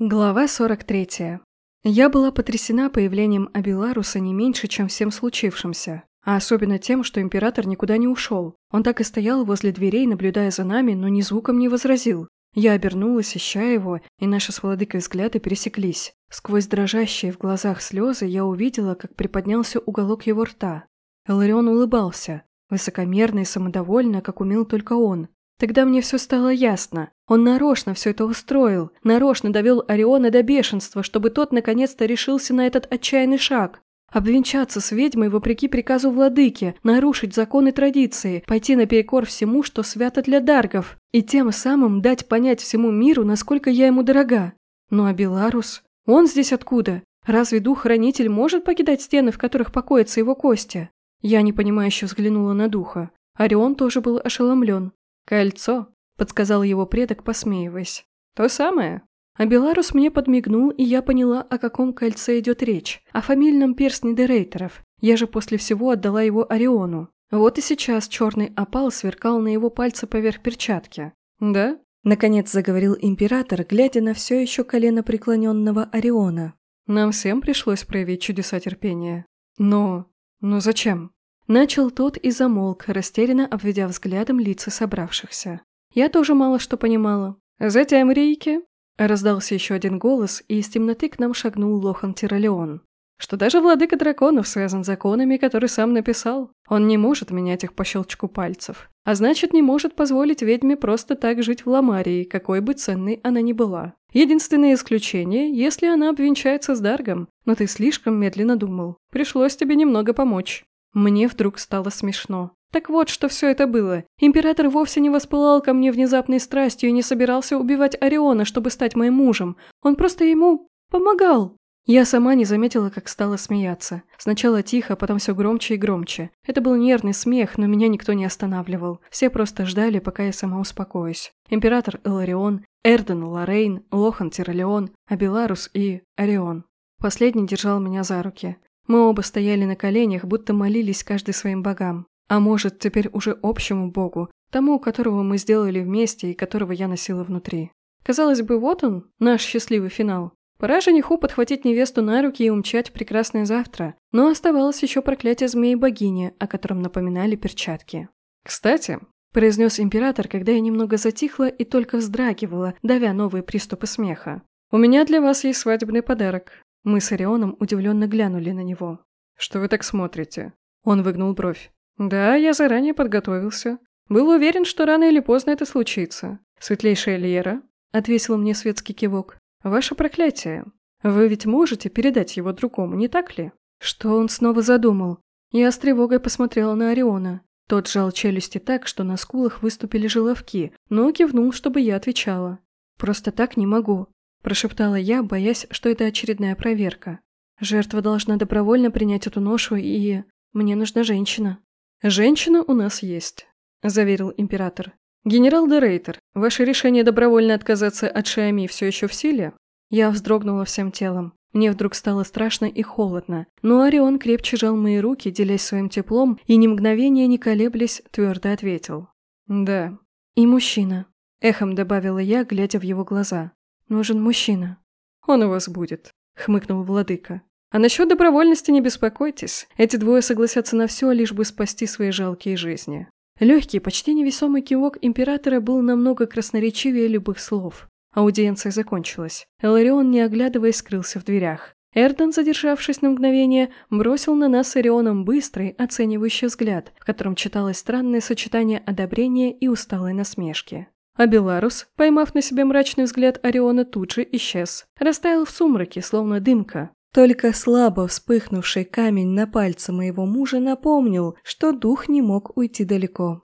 Глава 43. Я была потрясена появлением Абиларуса не меньше, чем всем случившимся, а особенно тем, что император никуда не ушел. Он так и стоял возле дверей, наблюдая за нами, но ни звуком не возразил. Я обернулась, ища его, и наши с владыкой взгляды пересеклись. Сквозь дрожащие в глазах слезы я увидела, как приподнялся уголок его рта. Эларион улыбался, высокомерно и самодовольно, как умел только он. Тогда мне все стало ясно. Он нарочно все это устроил, нарочно довел Ориона до бешенства, чтобы тот наконец-то решился на этот отчаянный шаг. Обвенчаться с ведьмой вопреки приказу владыки, нарушить законы традиции, пойти наперекор всему, что свято для даргов, и тем самым дать понять всему миру, насколько я ему дорога. Ну а Беларус? Он здесь откуда? Разве дух-хранитель может покидать стены, в которых покоятся его кости? Я непонимающе взглянула на духа. Орион тоже был ошеломлен. «Кольцо», – подсказал его предок, посмеиваясь. «То самое». А Беларус мне подмигнул, и я поняла, о каком кольце идет речь. О фамильном перстне Дерейтеров. Я же после всего отдала его Ориону. Вот и сейчас черный опал сверкал на его пальце поверх перчатки. «Да?» – наконец заговорил император, глядя на все еще колено преклоненного Ориона. «Нам всем пришлось проявить чудеса терпения. Но... но зачем?» Начал тот и замолк, растерянно обведя взглядом лица собравшихся. Я тоже мало что понимала. «Затем, Рейки!» Раздался еще один голос, и из темноты к нам шагнул Лохан Тиролеон. Что даже владыка драконов связан законами, которые сам написал. Он не может менять их по щелчку пальцев. А значит, не может позволить ведьме просто так жить в Ламарии, какой бы ценной она ни была. Единственное исключение, если она обвенчается с Даргом. Но ты слишком медленно думал. Пришлось тебе немного помочь. Мне вдруг стало смешно. Так вот, что все это было. Император вовсе не воспылал ко мне внезапной страстью и не собирался убивать Ориона, чтобы стать моим мужем. Он просто ему помогал. Я сама не заметила, как стала смеяться. Сначала тихо, потом все громче и громче. Это был нервный смех, но меня никто не останавливал. Все просто ждали, пока я сама успокоюсь. Император Эларион, Эрден Лорейн, Лохан Тиролеон, Абиларус и Орион. Последний держал меня за руки. Мы оба стояли на коленях, будто молились каждый своим богам. А может, теперь уже общему богу, тому, которого мы сделали вместе и которого я носила внутри. Казалось бы, вот он, наш счастливый финал. Пора жениху подхватить невесту на руки и умчать в прекрасное завтра. Но оставалось еще проклятие змеи-богини, о котором напоминали перчатки. «Кстати», – произнес император, когда я немного затихла и только вздрагивала, давя новые приступы смеха. «У меня для вас есть свадебный подарок. Мы с Орионом удивленно глянули на него. «Что вы так смотрите?» Он выгнул бровь. «Да, я заранее подготовился. Был уверен, что рано или поздно это случится. Светлейшая Лера», — отвесил мне светский кивок, — «ваше проклятие. Вы ведь можете передать его другому, не так ли?» Что он снова задумал? Я с тревогой посмотрела на Ориона. Тот сжал челюсти так, что на скулах выступили желовки, но кивнул, чтобы я отвечала. «Просто так не могу прошептала я, боясь, что это очередная проверка. Жертва должна добровольно принять эту ношу, и... мне нужна женщина. «Женщина у нас есть», – заверил император. «Генерал Дерейтер, ваше решение добровольно отказаться от Шиами все еще в силе?» Я вздрогнула всем телом. Мне вдруг стало страшно и холодно, но Орион крепче жал мои руки, делясь своим теплом, и ни мгновения не колеблясь, твердо ответил. «Да». «И мужчина», – эхом добавила я, глядя в его глаза. Нужен мужчина. Он у вас будет, хмыкнул владыка. А насчет добровольности не беспокойтесь. Эти двое согласятся на все, лишь бы спасти свои жалкие жизни. Легкий, почти невесомый кивок императора был намного красноречивее любых слов. Аудиенция закончилась. Эларион, не оглядываясь, скрылся в дверях. Эрден, задержавшись на мгновение, бросил на нас Орионом быстрый, оценивающий взгляд, в котором читалось странное сочетание одобрения и усталой насмешки. А Беларус, поймав на себе мрачный взгляд Ориона, тут же исчез. Растаял в сумраке, словно дымка. Только слабо вспыхнувший камень на пальце моего мужа напомнил, что дух не мог уйти далеко.